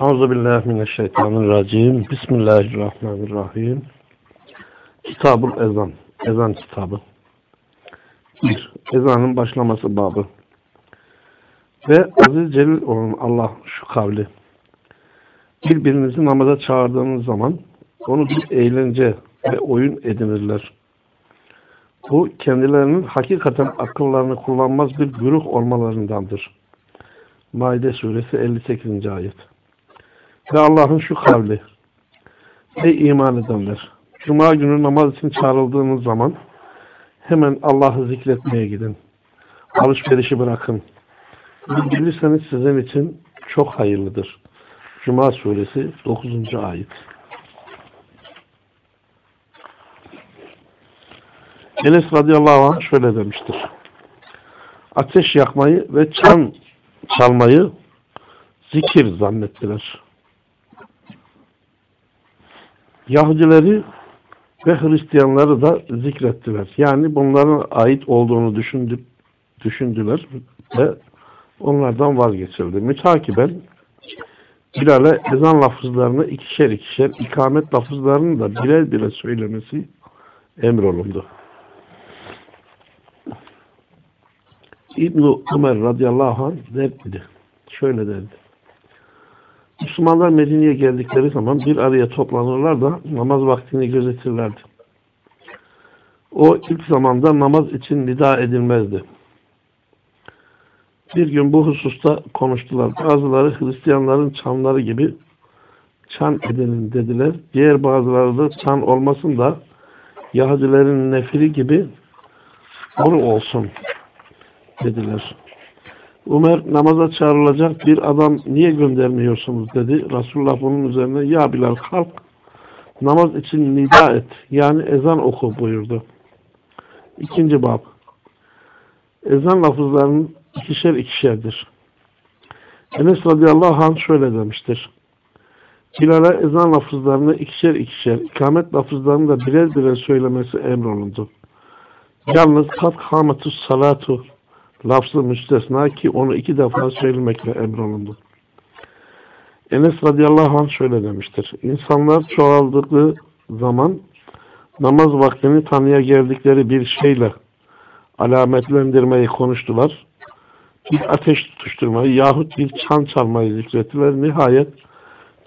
Euzu billahi mineşşeytanirracim. Bismillahirrahmanirrahim. Kitabul Ezan. Ezan kitabı. 1. Ezanın başlaması babı. Ve aziz celil olan Allah şu kavli. Birbirinizi namaza çağırdığınız zaman onu bir eğlence ve oyun edinirler. Bu kendilerinin hakikaten akıllarını kullanmaz bir güruh olmalarındandır. Maide suresi 58. ayet. Ve Allah'ın şu kavli. Ey iman edenler! Cuma günü namaz için çağrıldığınız zaman hemen Allah'ı zikretmeye gidin. Alışverişi bırakın. Bilirseniz sizin için çok hayırlıdır. Cuma suresi 9. ayet. Enes radıyallahu anh şöyle demiştir. Ateş yakmayı ve çan çalmayı zikir zannettiler. Yahudileri ve Hristiyanları da zikrettiler. Yani bunların ait olduğunu düşündü, düşündüler ve onlardan vazgeçildi. Mütakiben Bilal'e ezan lafızlarını ikişer ikişer, ikamet lafızlarını da birer birer söylemesi emrolundu. İbn-i Ömer radıyallahu anh derdi. Şöyle derdi. Müslümanlar Medine'ye geldikleri zaman bir araya toplanırlar da namaz vaktini gözetirlerdi. O ilk zamanda namaz için nida edilmezdi. Bir gün bu hususta konuştular. Bazıları Hristiyanların çanları gibi çan edenin dediler. Diğer bazıları da çan olmasın da Yahudilerin nefili gibi oru olsun dediler. Ömer namaza çağrılacak bir adam niye göndermiyorsunuz dedi. Resulullah bunun üzerine ya Bilal kalk namaz için nida et yani ezan oku buyurdu. İkinci bab ezan lafızlarının ikişer ikişerdir. Enes radıyallahu anh şöyle demiştir. Bilal'e ezan lafızlarını ikişer ikişer, ikamet lafızlarını da birer birer söylemesi emrolundu. Yalnız kat kametus salatu lafzı müstesna ki onu iki defa söylemekle emrolundu. Enes radıyallahu anh şöyle demiştir. İnsanlar çoğaldığı zaman namaz vaktini tanıya geldikleri bir şeyle alametlendirmeyi konuştular. Bir ateş tutuşturmayı yahut bir çan çalmayı zikrettiler. Nihayet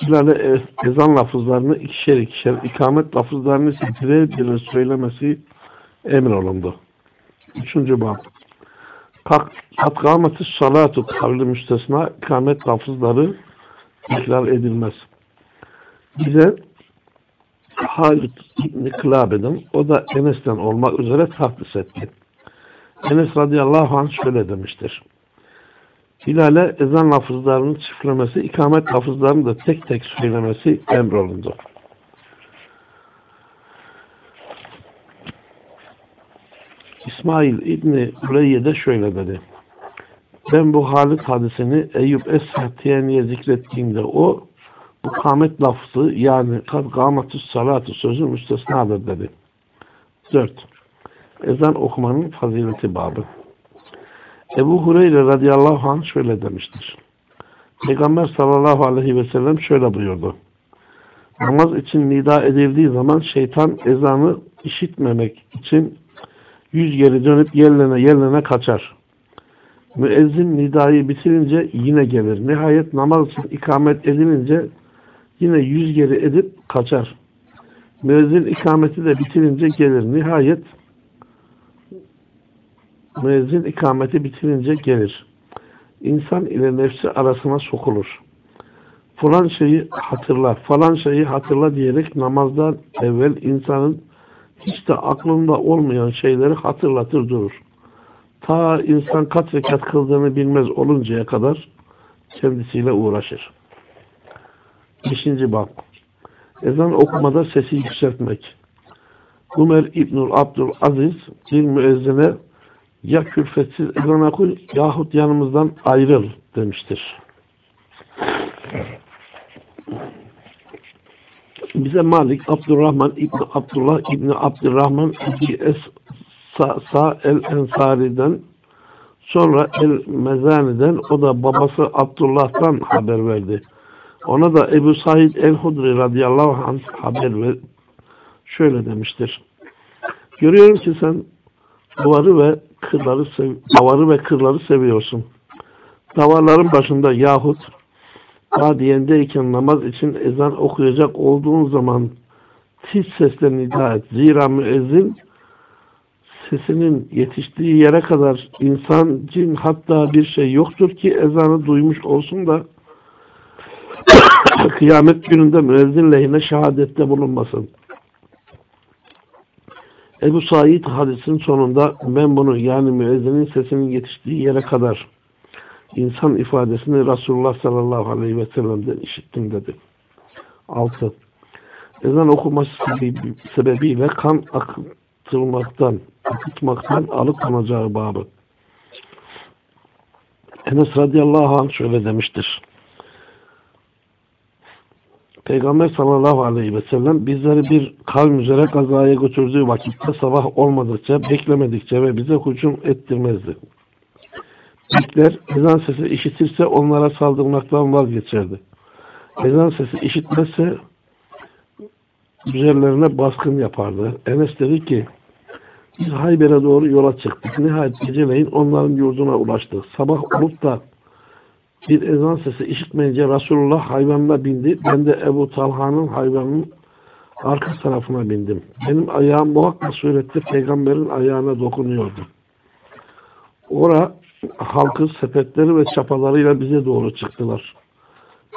Bilal'e ezan lafızlarını ikişer ikişer, ikamet lafızlarını birer birer söylemesi emrolundu. Üçüncü bab. Katkametü salatu kavli müstesna ikamet lafızları tekrar edilmez. Bize Halid İbni Kılabe'den o da Enes'ten olmak üzere tahsis etti. Enes radıyallahu anh şöyle demiştir. Hilal'e ezan lafızlarının çiftlemesi, ikamet lafızlarını da tek tek söylemesi emrolundu. İsmail İbni Üreyye de şöyle dedi. Ben bu Halit hadisini Eyüp Es-Sahtiyani'ye zikrettiğimde o bu kamet lafzı yani kad gametüs salatu sözü müstesnadır dedi. 4. Ezan okumanın fazileti babı. Ebu Hureyre radıyallahu anh şöyle demiştir. Peygamber sallallahu aleyhi ve sellem şöyle buyurdu. Namaz için nida edildiği zaman şeytan ezanı işitmemek için yüz geri dönüp yerlerine yerlerine kaçar. Müezzin nidayı bitirince yine gelir. Nihayet namaz için ikamet edilince yine yüz geri edip kaçar. Müezzin ikameti de bitirince gelir. Nihayet müezzin ikameti bitirince gelir. İnsan ile nefsi arasına sokulur. Falan şeyi hatırla, falan şeyi hatırla diyerek namazdan evvel insanın hiç de aklında olmayan şeyleri hatırlatır durur. Ta insan kaç rekat kıldığını bilmez oluncaya kadar kendisiyle uğraşır. Beşinci bab. Ezan okumada sesi yükseltmek. Ömer İbnül Abdül Aziz bir müezzine ya külfetsiz ezan oku yahut yanımızdan ayrıl demiştir. Bize Malik, Abdurrahman İbni Abdullah İbni Abdurrahman İbni Sa, Sa el Ensari'den sonra el Mezani'den o da babası Abdullah'tan haber verdi. Ona da Ebu Said el-Hudri radıyallahu anh haber ver, şöyle demiştir. Görüyorum ki sen duvarı ve kırları sev davarı ve kırları seviyorsun. Davarların başında yahut vadiyendeyken namaz için ezan okuyacak olduğun zaman tiz sesle nida et. Zira müezzin sesinin yetiştiği yere kadar insan, cin hatta bir şey yoktur ki ezanı duymuş olsun da kıyamet gününde müezzin lehine şehadette bulunmasın. Ebu Said hadisin sonunda ben bunu yani müezzinin sesinin yetiştiği yere kadar insan ifadesini Resulullah sallallahu aleyhi ve sellem'den işittim dedi. 6. Ezan okuması sebebiyle kan akıtılmaktan, akıtmaktan alıkonacağı babı. Enes radıyallahu anh şöyle demiştir. Peygamber sallallahu aleyhi ve sellem bizleri bir kavim üzere kazaya götürdüğü vakitte sabah olmadıkça, beklemedikçe ve bize hücum ettirmezdi. Bekler, ezan sesi işitirse onlara saldırmaktan vazgeçerdi. Ezan sesi işitmezse üzerlerine baskın yapardı. Enes dedi ki, biz Hayber'e doğru yola çıktık. Nihayet geceleyin onların yurduna ulaştık. Sabah olup da bir ezan sesi işitmeyince Resulullah hayvanına bindi. Ben de Ebu Talha'nın hayvanının arka tarafına bindim. Benim ayağım muhakkak surette peygamberin ayağına dokunuyordu. Ora halkı sepetleri ve çapalarıyla bize doğru çıktılar.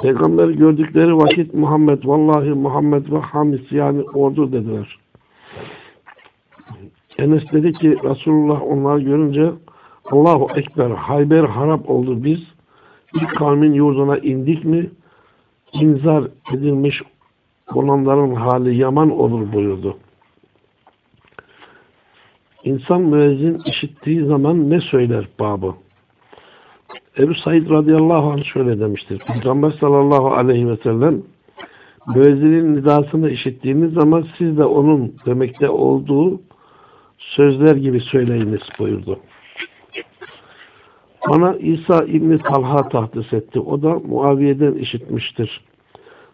Peygamberi gördükleri vakit Muhammed vallahi Muhammed ve Hamis yani ordu dediler. Enes dedi ki Resulullah onları görünce Allahu Ekber Hayber harap oldu biz ilk kavmin yurduna indik mi inzar edilmiş olanların hali yaman olur buyurdu. İnsan müezzin işittiği zaman ne söyler babı? Ebu Said radıyallahu anh şöyle demiştir. Peygamber sallallahu aleyhi ve sellem müezzinin nidasını işittiğiniz zaman siz de onun demekte olduğu sözler gibi söyleyiniz buyurdu. Bana İsa İbni Talha tahdis etti. O da Muaviye'den işitmiştir.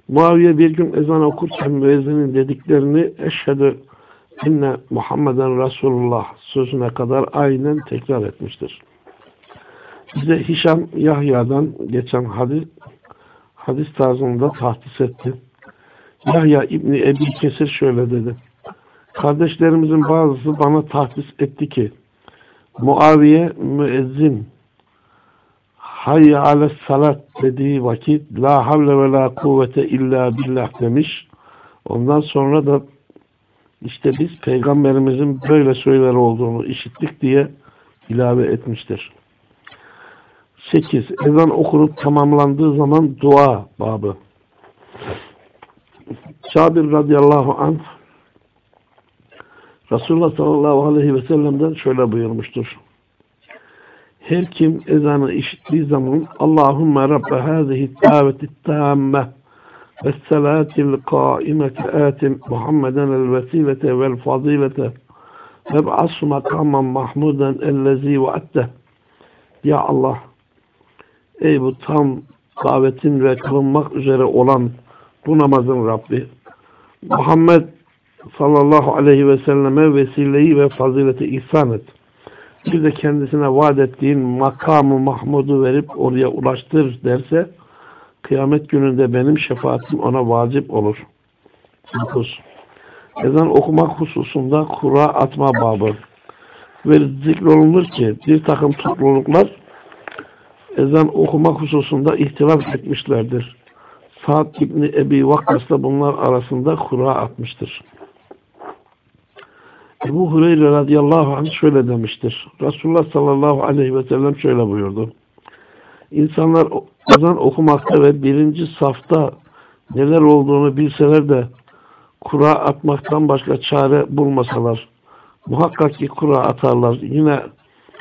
Muaviye bir gün ezan okurken müezzinin dediklerini eşhedü inne Muhammeden Resulullah sözüne kadar aynen tekrar etmiştir. Bize Hişam Yahya'dan geçen hadis, hadis tarzında tahdis etti. Yahya İbni Ebi Kesir şöyle dedi. Kardeşlerimizin bazısı bana tahdis etti ki Muaviye müezzin hayye ale salat dediği vakit la havle ve la kuvvete illa billah demiş. Ondan sonra da işte biz peygamberimizin böyle söyler olduğunu işittik diye ilave etmiştir. 8. Ezan okunup tamamlandığı zaman dua babı. Cabir radıyallahu anh Resulullah sallallahu aleyhi ve sellem'den şöyle buyurmuştur. Her kim ezanı işittiği zaman Allahümme Rabbe hâzihi daveti tâmme Muhammeden el vesilete vel fazilete ve ba'asu makaman mahmuden ellezî vaadde Ya Allah ey bu tam davetin ve kılınmak üzere olan bu namazın Rabbi Muhammed sallallahu aleyhi ve selleme vesileyi ve fazileti ihsan et. Bir de kendisine vaat ettiğin makamı Mahmud'u verip oraya ulaştır derse kıyamet gününde benim şefaatim ona vacip olur. 9. Ezan okumak hususunda kura atma babı. Ve zikrolunur ki bir takım topluluklar ezan okumak hususunda ihtilaf etmişlerdir. Sa'd İbni Ebi Vakkas da bunlar arasında kura atmıştır. Ebu Hureyre radıyallahu anh şöyle demiştir. Resulullah sallallahu aleyhi ve sellem şöyle buyurdu. İnsanlar ezan okumakta ve birinci safta neler olduğunu bilseler de kura atmaktan başka çare bulmasalar muhakkak ki kura atarlar. Yine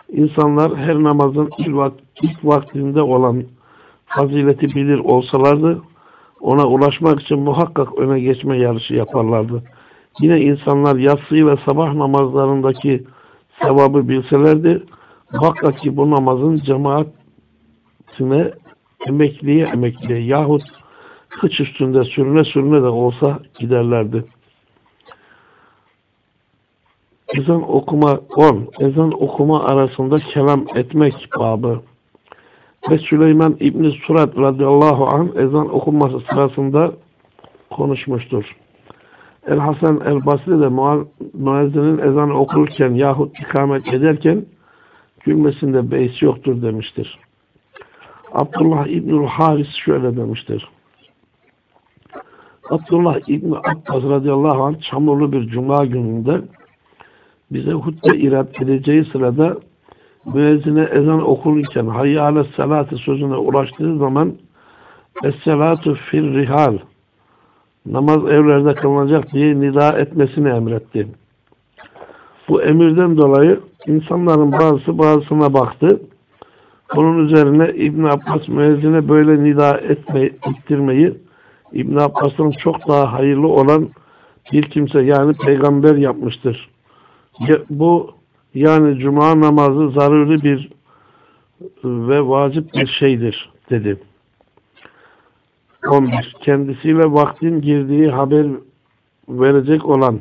insanlar her namazın ilk, vakt, ilk vaktinde olan fazileti bilir olsalardı ona ulaşmak için muhakkak öne geçme yarışı yaparlardı. Yine insanlar yatsıyı ve sabah namazlarındaki sevabı bilselerdi muhakkak ki bu namazın cemaatine emekliye emekliye yahut Kıç üstünde sürüne sürüne de olsa giderlerdi. Ezan okuma 10. Ezan okuma arasında kelam etmek babı. Ve Süleyman İbni Surat radıyallahu anh ezan okunması sırasında konuşmuştur. El Hasan el Basri de müezzinin ezan okurken yahut ikamet ederken gülmesinde beis yoktur demiştir. Abdullah İbnül Haris şöyle demiştir. Abdullah İbni Abbas radıyallahu anh çamurlu bir cuma gününde bize hutbe irad edeceği sırada müezzine ezan okurken hayya ale salatı sözüne ulaştığı zaman es-salatu fir rihal namaz evlerde kılınacak diye nida etmesini emretti. Bu emirden dolayı insanların bazısı bazısına baktı. Bunun üzerine İbn Abbas müezzine böyle nida etme, ettirmeyi İbn Abbas'ın çok daha hayırlı olan bir kimse yani peygamber yapmıştır. Bu yani cuma namazı zaruri bir ve vacip bir şeydir dedi. 11. Kendisiyle vaktin girdiği haber verecek olan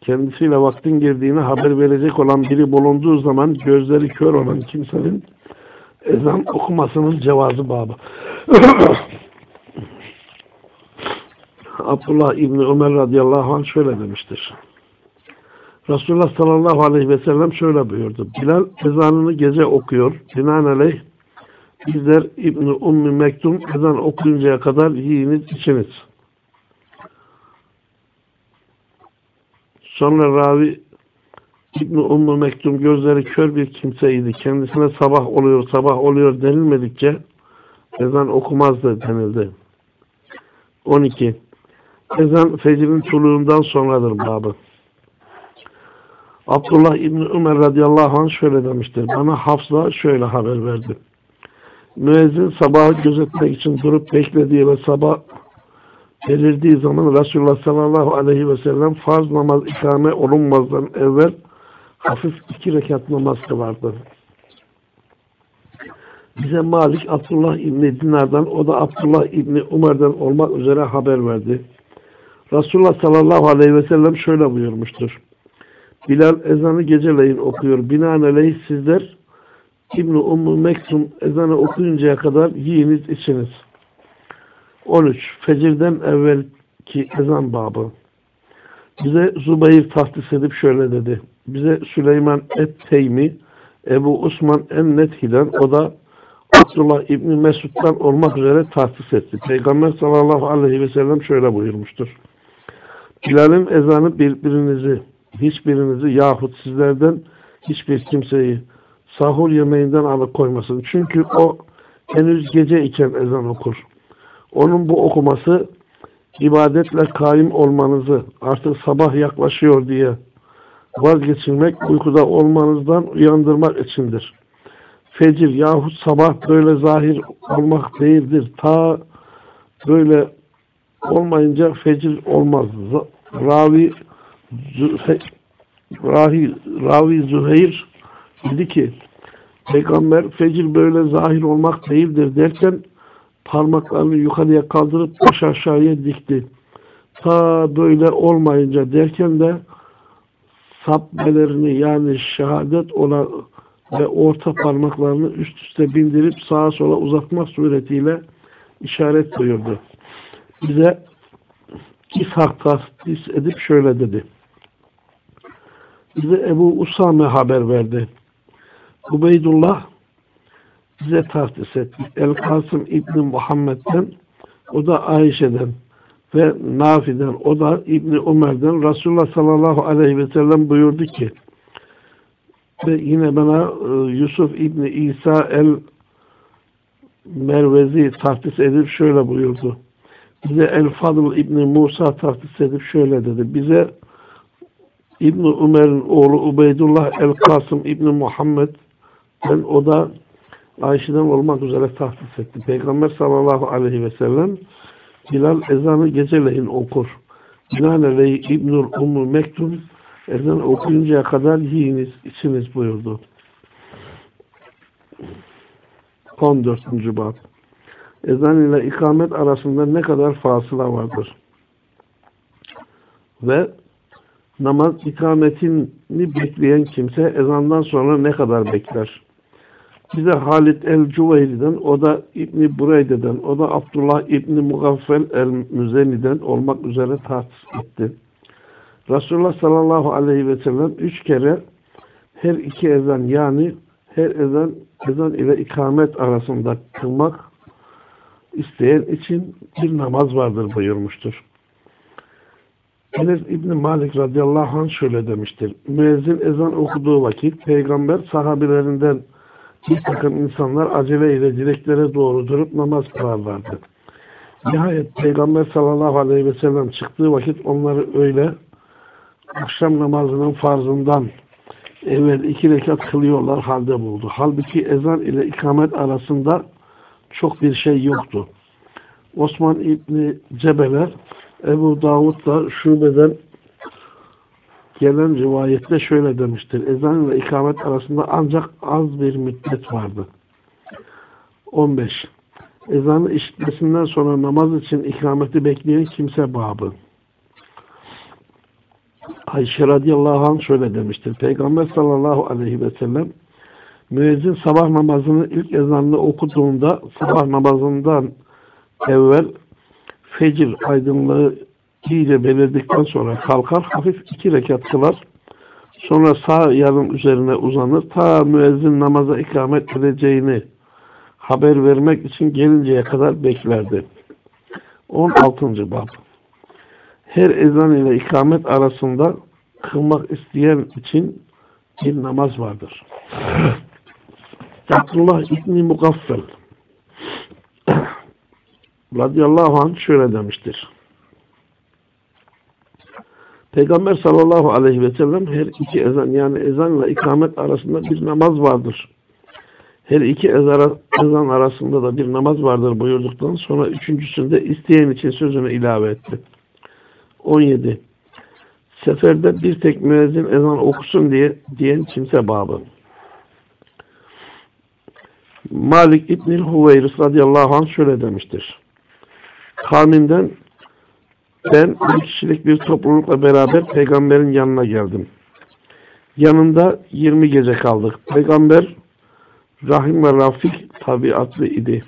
kendisiyle vaktin girdiğini haber verecek olan biri bulunduğu zaman gözleri kör olan kimsenin ezan okumasının cevazı babı. Abdullah İbni Ömer radıyallahu anh şöyle demiştir. Resulullah sallallahu aleyhi ve sellem şöyle buyurdu. Bilal ezanını gece okuyor. Binaenaleyh bizler İbni Ummi Mektum ezan okuyuncaya kadar yiyiniz içiniz. Sonra ravi İbni Ummu Mektum gözleri kör bir kimseydi. Kendisine sabah oluyor, sabah oluyor denilmedikçe ezan okumazdı denildi. 12. Ezan fecrin tuluğundan sonradır babı. Abdullah İbni Ömer radıyallahu anh şöyle demiştir. Bana Hafsa şöyle haber verdi. Müezzin sabahı gözetmek için durup beklediği ve sabah belirdiği zaman Resulullah sallallahu aleyhi ve sellem farz namaz ikame olunmazdan evvel hafif iki rekat namaz kılardı. Bize Malik Abdullah İbni Dinar'dan o da Abdullah İbni Umar'dan olmak üzere haber verdi. Resulullah sallallahu aleyhi ve sellem şöyle buyurmuştur. Bilal ezanı geceleyin okuyor. Binaenaleyh sizler İbn-i Ummu Mektum ezanı okuyuncaya kadar yiyiniz içiniz. 13. Fecirden evvelki ezan babı. Bize Zubayr tahsis edip şöyle dedi. Bize Süleyman Et-Teymi, Ebu Osman En-Nethi'den, o da Abdullah İbni Mesud'dan olmak üzere tahsis etti. Peygamber sallallahu aleyhi ve sellem şöyle buyurmuştur. Bilal'in ezanı birbirinizi, hiçbirinizi yahut sizlerden hiçbir kimseyi sahur yemeğinden alıkoymasın. Çünkü o henüz gece iken ezan okur. Onun bu okuması ibadetle kaim olmanızı artık sabah yaklaşıyor diye vazgeçilmek uykuda olmanızdan uyandırmak içindir. Fecir yahut sabah böyle zahir olmak değildir. Ta böyle olmayınca fecir olmaz. Ravi Rahi, Ravi Züheyr dedi ki Peygamber fecir böyle zahir olmak değildir derken parmaklarını yukarıya kaldırıp baş aşağıya dikti. Ta böyle olmayınca derken de sabbelerini yani şehadet olan ve orta parmaklarını üst üste bindirip sağa sola uzatmak suretiyle işaret buyurdu. Bize İshak tasdis edip şöyle dedi. Bize Ebu Usame haber verdi. Ubeydullah bize tahsis etti. El-Kasım İbni Muhammed'den, o da Ayşe'den ve Nafi'den, o da İbni Umer'den Resulullah sallallahu aleyhi ve sellem buyurdu ki ve yine bana e, Yusuf İbni İsa el Mervezi tahsis edip şöyle buyurdu. Bize El Fadıl İbni Musa tahsis edip şöyle dedi. Bize İbni Umer'in oğlu Ubeydullah El Kasım İbni Muhammed ben o da Ayşe'den olmak üzere tahsis etti. Peygamber sallallahu aleyhi ve sellem Bilal ezanı geceleyin okur. Binaenaleyh İbnül Ummu Mektum ezan okuyuncaya kadar yiyiniz, içiniz buyurdu. 14. bab ezan ile ikamet arasında ne kadar fasıla vardır? Ve namaz ikametini bekleyen kimse ezandan sonra ne kadar bekler? Bize Halid el-Cüveyli'den, o da İbni Bureyde'den, o da Abdullah İbni Mugaffel el-Müzeni'den olmak üzere tahsis etti. Resulullah sallallahu aleyhi ve sellem üç kere her iki ezan yani her ezan ezan ile ikamet arasında kılmak isteyen için bir namaz vardır buyurmuştur. Enes İbni Malik radıyallahu anh şöyle demiştir. Müezzin ezan okuduğu vakit peygamber sahabilerinden bir takım insanlar aceleyle direklere doğru durup namaz kılarlardı. Nihayet Peygamber sallallahu aleyhi ve sellem çıktığı vakit onları öyle akşam namazının farzından evvel iki rekat kılıyorlar halde buldu. Halbuki ezan ile ikamet arasında çok bir şey yoktu. Osman İbni Cebeler Ebu Davud da şubeden gelen rivayette şöyle demiştir. Ezan ile ikamet arasında ancak az bir müddet vardı. 15. Ezanı işitmesinden sonra namaz için ikameti bekleyen kimse babı. Ayşe radıyallahu anh şöyle demiştir. Peygamber sallallahu aleyhi ve sellem müezzin sabah namazını ilk ezanını okuduğunda sabah namazından evvel fecir aydınlığı iyice belirdikten sonra kalkar, hafif iki rekat kılar. Sonra sağ yarım üzerine uzanır. Ta müezzin namaza ikamet edeceğini haber vermek için gelinceye kadar beklerdi. 16. Bab Her ezan ile ikamet arasında kılmak isteyen için bir namaz vardır. Abdullah İbni Mugaffel radıyallahu anh şöyle demiştir. Peygamber sallallahu aleyhi ve sellem her iki ezan yani ezanla ikamet arasında bir namaz vardır. Her iki ezan arasında da bir namaz vardır buyurduktan sonra üçüncüsünde isteyen için sözünü ilave etti. 17. Seferde bir tek müezzin ezan okusun diye diyen kimse babı. Malik İbnül Huveyris radıyallahu anh şöyle demiştir. Kavminden ben bir kişilik bir toplulukla beraber peygamberin yanına geldim. Yanında 20 gece kaldık. Peygamber rahim ve rafik tabiatlı idi.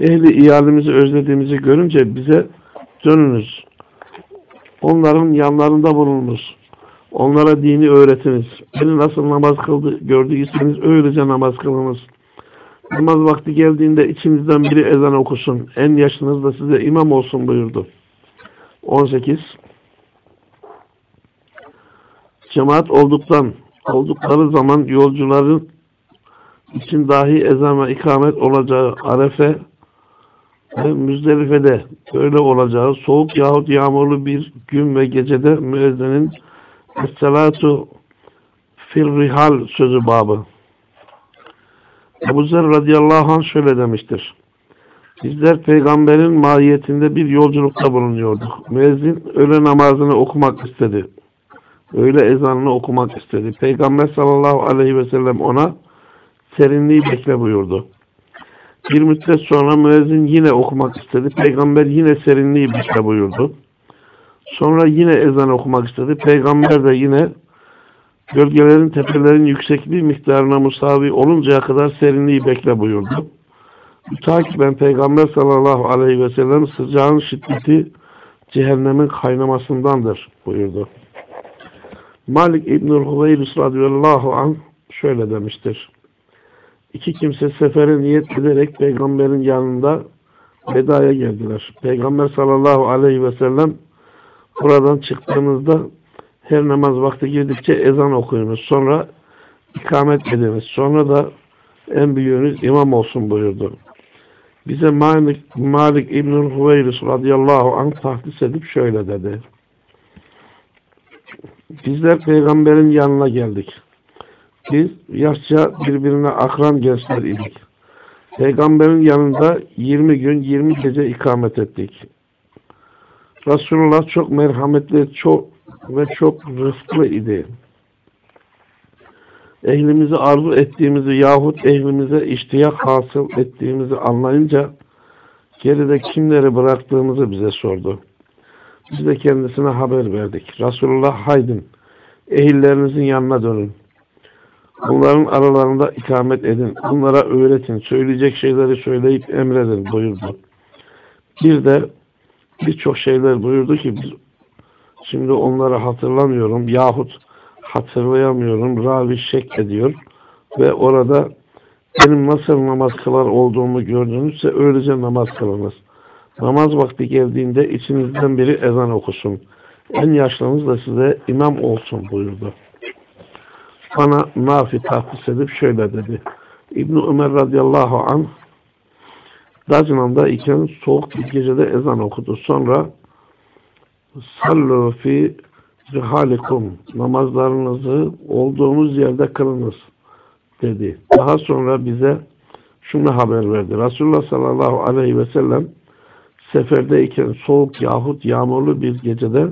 Ehli iyalimizi özlediğimizi görünce bize dönünüz. Onların yanlarında bulununuz. Onlara dini öğretiniz. Beni nasıl namaz kıldı gördüyseniz öylece namaz kılınız. Namaz vakti geldiğinde içinizden biri ezan okusun. En yaşınız da size imam olsun buyurdu. 18 Cemaat olduktan oldukları zaman yolcuların için dahi ezan ve ikamet olacağı Arefe ve Müzdelife'de öyle olacağı soğuk yahut yağmurlu bir gün ve gecede müezzinin Es-salatu fil rihal sözü babı. Ebu Zer radıyallahu anh şöyle demiştir. Bizler peygamberin mahiyetinde bir yolculukta bulunuyorduk. Müezzin öğle namazını okumak istedi. Öğle ezanını okumak istedi. Peygamber sallallahu aleyhi ve sellem ona serinliği bekle buyurdu. Bir müddet sonra müezzin yine okumak istedi. Peygamber yine serinliği bekle buyurdu. Sonra yine ezan okumak istedi. Peygamber de yine gölgelerin tepelerin yüksekliği miktarına musavi oluncaya kadar serinliği bekle buyurdu. Takiben Peygamber sallallahu aleyhi ve sellem sıcağın şiddeti cehennemin kaynamasındandır buyurdu. Malik İbnül Huveyris radıyallahu anh şöyle demiştir. İki kimse sefere niyet ederek peygamberin yanında vedaya geldiler. Peygamber sallallahu aleyhi ve sellem buradan çıktığınızda her namaz vakti girdikçe ezan okuyunuz. Sonra ikamet ediniz. Sonra da en büyüğünüz imam olsun buyurdu. Bize Malik, Malik İbnül Hüveyris radıyallahu anh tahdis edip şöyle dedi. Bizler peygamberin yanına geldik. Biz yaşça birbirine akran gençler idik. Peygamberin yanında 20 gün 20 gece ikamet ettik. Resulullah çok merhametli çok ve çok rıfklı idi ehlimizi arzu ettiğimizi yahut ehlimize iştiyak hasıl ettiğimizi anlayınca Geride kimleri bıraktığımızı bize sordu. Biz de kendisine haber verdik. Resulullah haydin, ehillerinizin yanına dönün. Onların aralarında ikamet edin. Onlara öğretin. Söyleyecek şeyleri söyleyip emredin buyurdu. Bir de birçok şeyler buyurdu ki biz şimdi onları hatırlamıyorum yahut hatırlayamıyorum. Ravi şek ediyor ve orada benim nasıl namaz kılar olduğumu gördünüzse öylece namaz kılınız. Namaz vakti geldiğinde içinizden biri ezan okusun. En yaşlınız da size imam olsun buyurdu. Bana Nafi tahsis edip şöyle dedi. İbn Ömer radıyallahu anh Dacnan'da iken soğuk bir gecede ezan okudu. Sonra sallu fi rihalikum namazlarınızı olduğunuz yerde kılınız dedi. Daha sonra bize şunu haber verdi. Resulullah sallallahu aleyhi ve sellem seferdeyken soğuk yahut yağmurlu bir gecede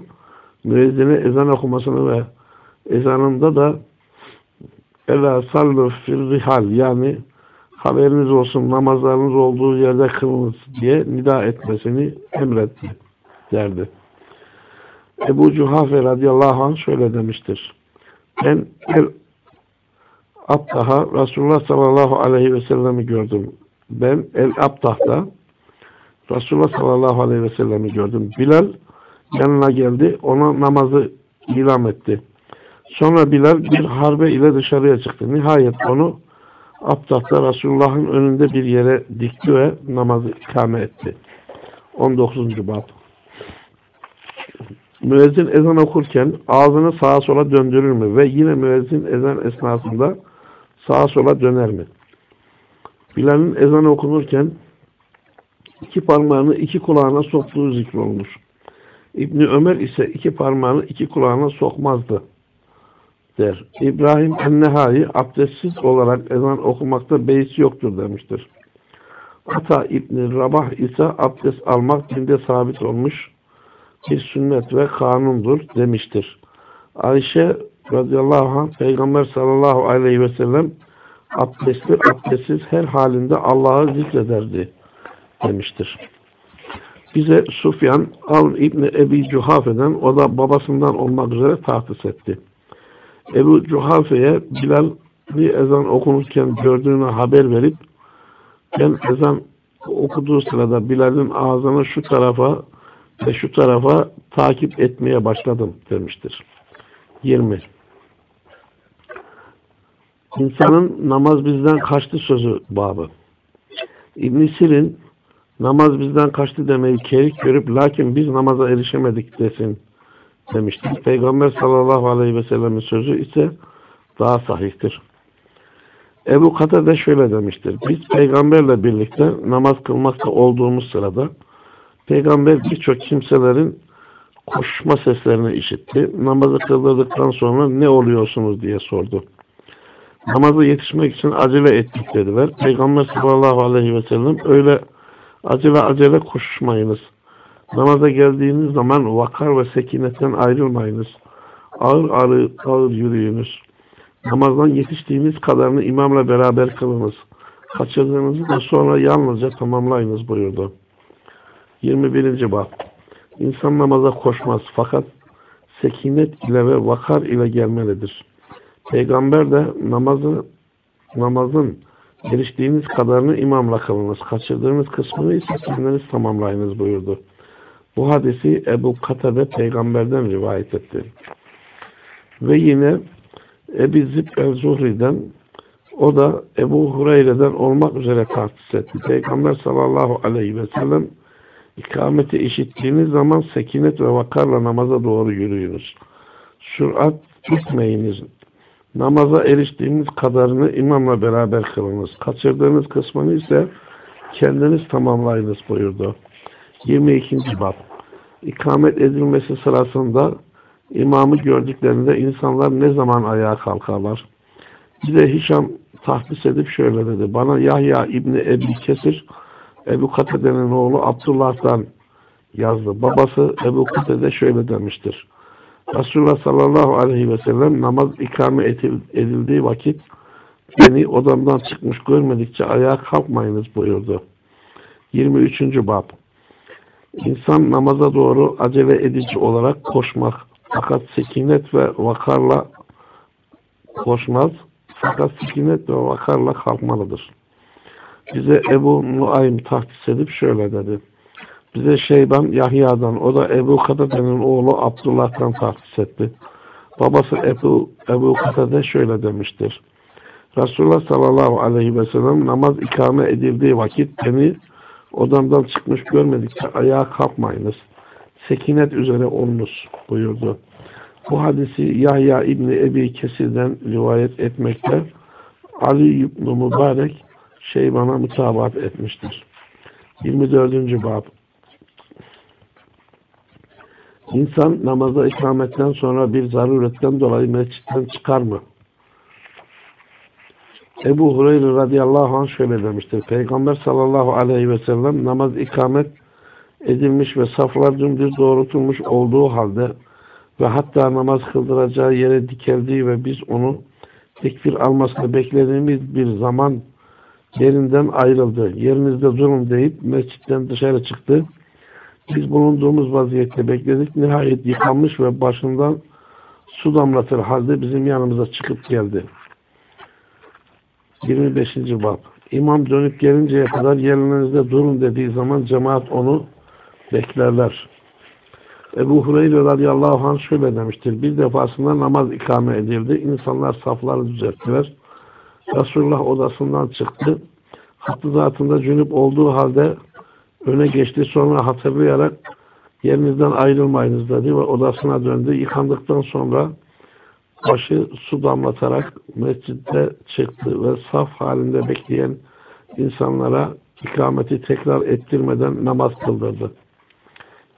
müezzine ezan okumasını ve ezanında da Ela sallu fil rihal yani haberiniz olsun namazlarınız olduğu yerde kılınız diye nida etmesini emretti derdi. Ebu Cuhafe radıyallahu anh şöyle demiştir. Ben el Abdah'a Resulullah sallallahu aleyhi ve sellemi gördüm. Ben El Abdah'ta Resulullah sallallahu aleyhi ve sellemi gördüm. Bilal yanına geldi. Ona namazı ilan etti. Sonra Bilal bir harbe ile dışarıya çıktı. Nihayet onu Abdah'ta Resulullah'ın önünde bir yere dikti ve namazı ikame etti. 19. bab Müezzin ezan okurken ağzını sağa sola döndürür mü? Ve yine müezzin ezan esnasında sağa sola döner mi? Bilal'in ezan okunurken iki parmağını iki kulağına soktuğu zikrolmuş. İbni Ömer ise iki parmağını iki kulağına sokmazdı der. İbrahim Ennehai abdestsiz olarak ezan okumakta beis yoktur demiştir. Ata İbni Rabah ise abdest almak dinde sabit olmuş bir sünnet ve kanundur demiştir. Ayşe radıyallahu anh Peygamber sallallahu aleyhi ve sellem abdestli abdestsiz her halinde Allah'ı zikrederdi demiştir. Bize Sufyan Al İbni Ebi Cuhafe'den o da babasından olmak üzere tahsis etti. Ebu Cuhafe'ye Bilal'i ezan okunurken gördüğünü haber verip ben ezan okuduğu sırada Bilal'in ağzını şu tarafa ve şu tarafa takip etmeye başladım demiştir. 20. İnsanın namaz bizden kaçtı sözü babı. İbn Sirin namaz bizden kaçtı demeyi kerik görüp lakin biz namaza erişemedik desin demiştir. Peygamber sallallahu aleyhi ve sellemin sözü ise daha sahihtir. Ebu Katar da şöyle demiştir. Biz peygamberle birlikte namaz kılmakta olduğumuz sırada peygamber birçok kimselerin koşma seslerini işitti. Namazı kıldırdıktan sonra ne oluyorsunuz diye sordu. Namazı yetişmek için acele ettik dediler. Peygamber sallallahu aleyhi ve sellem öyle acele acele koşmayınız. Namaza geldiğiniz zaman vakar ve sekinetten ayrılmayınız. Ağır ağır, ağır yürüyünüz. Namazdan yetiştiğiniz kadarını imamla beraber kılınız. Kaçırdığınızı da sonra yalnızca tamamlayınız buyurdu. 21. bab İnsan namaza koşmaz fakat sekinet ile ve vakar ile gelmelidir. Peygamber de namazı namazın eriştiğiniz kadarını imamla kılınız. Kaçırdığınız kısmını ise kendiniz tamamlayınız buyurdu. Bu hadisi Ebu Katabe peygamberden rivayet etti. Ve yine Ebi Zib el-Zuhri'den o da Ebu Hureyre'den olmak üzere tahsis etti. Peygamber sallallahu aleyhi ve sellem ikameti işittiğiniz zaman sekinet ve vakarla namaza doğru yürüyünüz. Sürat gitmeyiniz. Namaza eriştiğiniz kadarını imamla beraber kılınız. Kaçırdığınız kısmını ise kendiniz tamamlayınız buyurdu. 22. bab İkamet edilmesi sırasında imamı gördüklerinde insanlar ne zaman ayağa kalkarlar? Bize Hişam tahsis edip şöyle dedi. Bana Yahya İbni Ebi Kesir Ebu Katede'nin oğlu Abdullah'tan yazdı. Babası Ebu Katede şöyle demiştir. Resulullah sallallahu aleyhi ve sellem namaz ikame edildiği vakit beni odamdan çıkmış görmedikçe ayağa kalkmayınız buyurdu. 23. Bab İnsan namaza doğru acele edici olarak koşmak fakat sekinet ve vakarla koşmaz fakat sekinet ve vakarla kalkmalıdır. Bize Ebu Nuaym tahsis edip şöyle dedi. Bize Şeyban Yahya'dan, o da Ebu Katade'nin oğlu Abdullah'tan tahsis etti. Babası Ebu, Ebu Katade şöyle demiştir. Resulullah sallallahu aleyhi ve sellem namaz ikame edildiği vakit beni odamdan çıkmış görmedikçe ayağa kalkmayınız. Sekinet üzere olunuz buyurdu. Bu hadisi Yahya İbni Ebi Kesir'den rivayet etmekte Ali İbni Mübarek Şeyban'a mutabat etmiştir. 24. Bab İnsan namaza ikametten sonra bir zaruretten dolayı mescitten çıkar mı? Ebu Hureyre radıyallahu anh şöyle demiştir. Peygamber sallallahu aleyhi ve sellem namaz ikamet edilmiş ve saflar dümdüz doğrultulmuş olduğu halde ve hatta namaz kıldıracağı yere dikeldiği ve biz onu tekfir almasını beklediğimiz bir zaman yerinden ayrıldı. Yerinizde durun deyip mescitten dışarı çıktı. Biz bulunduğumuz vaziyette bekledik. Nihayet yıkanmış ve başından su damlatır halde bizim yanımıza çıkıp geldi. 25. Bab İmam dönüp gelinceye kadar yerinizde durun dediği zaman cemaat onu beklerler. Ebu Hureyre radıyallahu anh şöyle demiştir. Bir defasında namaz ikame edildi. İnsanlar safları düzelttiler. Resulullah odasından çıktı. Hattı zatında cünüp olduğu halde öne geçti. Sonra hatırlayarak yerinizden ayrılmayınız dedi ve odasına döndü. Yıkandıktan sonra başı su damlatarak mescitte çıktı ve saf halinde bekleyen insanlara ikameti tekrar ettirmeden namaz kıldırdı.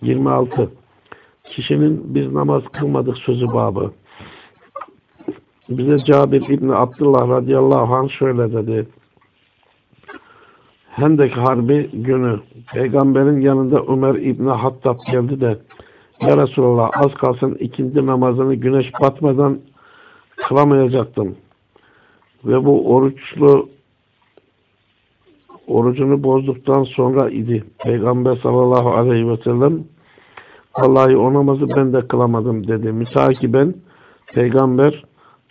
26. Kişinin biz namaz kılmadık sözü babı. Bize Cabir İbni Abdullah radıyallahu anh şöyle dedi. Hendek Harbi günü peygamberin yanında Ömer İbni Hattab geldi de Ya Resulallah az kalsın ikindi namazını güneş batmadan kılamayacaktım. Ve bu oruçlu orucunu bozduktan sonra idi. Peygamber sallallahu aleyhi ve sellem Vallahi o namazı ben de kılamadım dedi. Mütakiben peygamber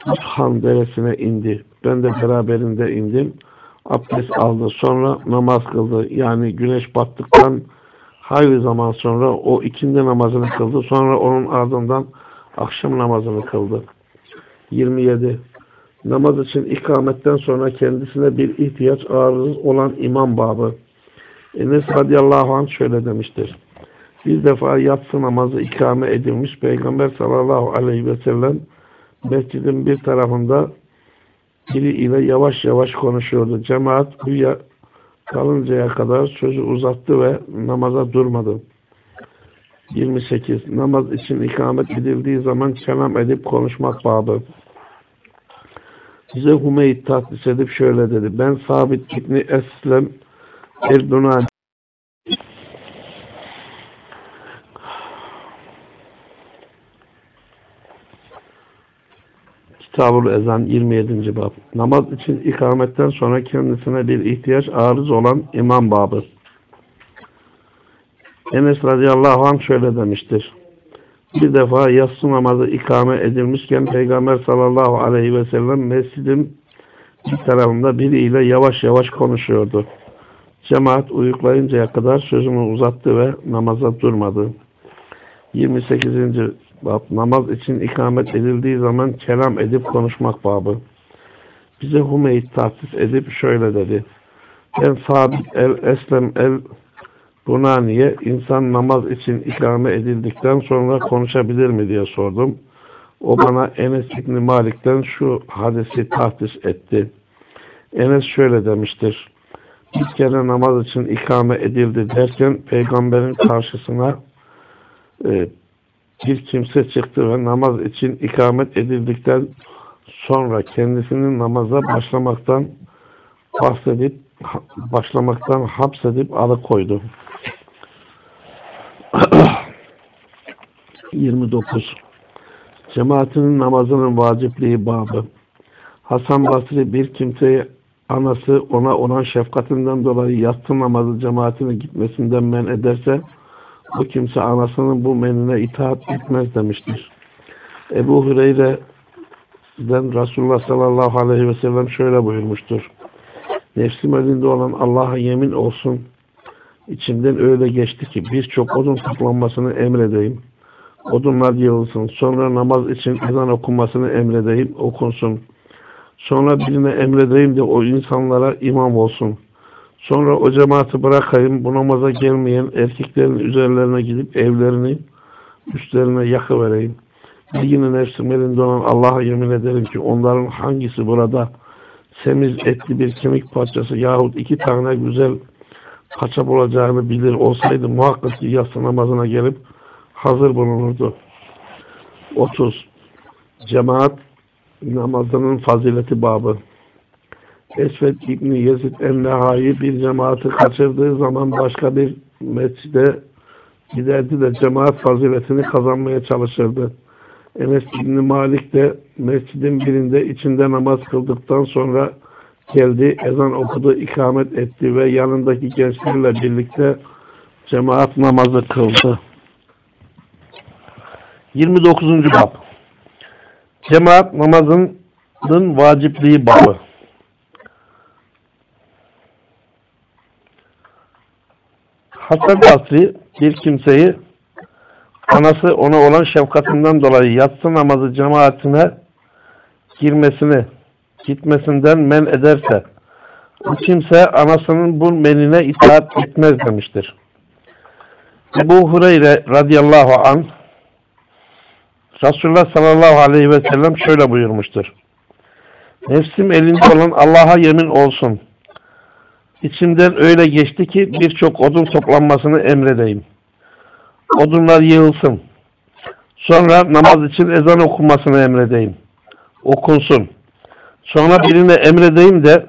Uthan deresine indi. Ben de beraberinde indim. Abdest aldı. Sonra namaz kıldı. Yani güneş battıktan hayli zaman sonra o ikindi namazını kıldı. Sonra onun ardından akşam namazını kıldı. 27. Namaz için ikametten sonra kendisine bir ihtiyaç arız olan imam babı. Enes radıyallahu anh şöyle demiştir. Bir defa yatsı namazı ikame edilmiş Peygamber sallallahu aleyhi ve sellem mescidin bir tarafında biri ile yavaş yavaş konuşuyordu. Cemaat bu kalıncaya kadar sözü uzattı ve namaza durmadı. 28. Namaz için ikamet edildiği zaman kelam edip konuşmak babı. Bize Hümeyd tahsis edip şöyle dedi. Ben Sabit İbni Eslem Erdunani Kitabul Ezan 27. Bab Namaz için ikametten sonra kendisine bir ihtiyaç arız olan imam babı. Enes radıyallahu anh şöyle demiştir. Bir defa yatsı namazı ikame edilmişken Peygamber sallallahu aleyhi ve sellem mescidin bir tarafında biriyle yavaş yavaş konuşuyordu. Cemaat uyuklayıncaya kadar sözünü uzattı ve namaza durmadı. 28. Bab, namaz için ikamet edildiği zaman kelam edip konuşmak babı. Bize Hümeyd tahsis edip şöyle dedi. Ben Sabit el-Eslem el-Bunaniye insan namaz için ikame edildikten sonra konuşabilir mi diye sordum. O bana Enes İbni Malik'ten şu hadisi tahsis etti. Enes şöyle demiştir. Bir kere namaz için ikame edildi derken peygamberin karşısına e, bir kimse çıktı ve namaz için ikamet edildikten sonra kendisinin namaza başlamaktan bahsedip başlamaktan hapsedip alıkoydu. 29. Cemaatinin namazının vacipliği babı. Hasan Basri bir kimseye anası ona olan şefkatinden dolayı yatsı namazı cemaatine gitmesinden men ederse o kimse anasının bu menine itaat etmez demiştir. Ebu Hureyre'den Resulullah sallallahu aleyhi ve sellem şöyle buyurmuştur. Nefsim elinde olan Allah'a yemin olsun. İçimden öyle geçti ki birçok odun toplanmasını emredeyim. Odunlar yığılsın. Sonra namaz için ezan okunmasını emredeyim. Okunsun. Sonra birine emredeyim de o insanlara imam olsun. Sonra o cemaati bırakayım. Bu namaza gelmeyen erkeklerin üzerlerine gidip evlerini üstlerine yakıvereyim. Bir yine nefsim elinde olan Allah'a yemin ederim ki onların hangisi burada semiz etli bir kemik parçası yahut iki tane güzel paça bulacağını bilir olsaydı muhakkak ki yatsı namazına gelip hazır bulunurdu. 30. Cemaat namazının fazileti babı. Esved İbni Yezid Enneha'yı bir cemaati kaçırdığı zaman başka bir mescide giderdi de cemaat faziletini kazanmaya çalışırdı. Enes İbni Malik de mescidin birinde içinde namaz kıldıktan sonra geldi, ezan okudu, ikamet etti ve yanındaki gençlerle birlikte cemaat namazı kıldı. 29. bab Cemaat namazının vacipliği babı. Hasan Basri bir kimseyi anası ona olan şefkatinden dolayı yatsı namazı cemaatine girmesini, gitmesinden men ederse o kimse anasının bu menine itaat etmez demiştir. Ebu Hureyre radıyallahu anh Resulullah sallallahu aleyhi ve sellem şöyle buyurmuştur. Nefsim elinde olan Allah'a yemin olsun. İçimden öyle geçti ki birçok odun toplanmasını emredeyim. Odunlar yığılsın. Sonra namaz için ezan okunmasını emredeyim. Okunsun. Sonra birine emredeyim de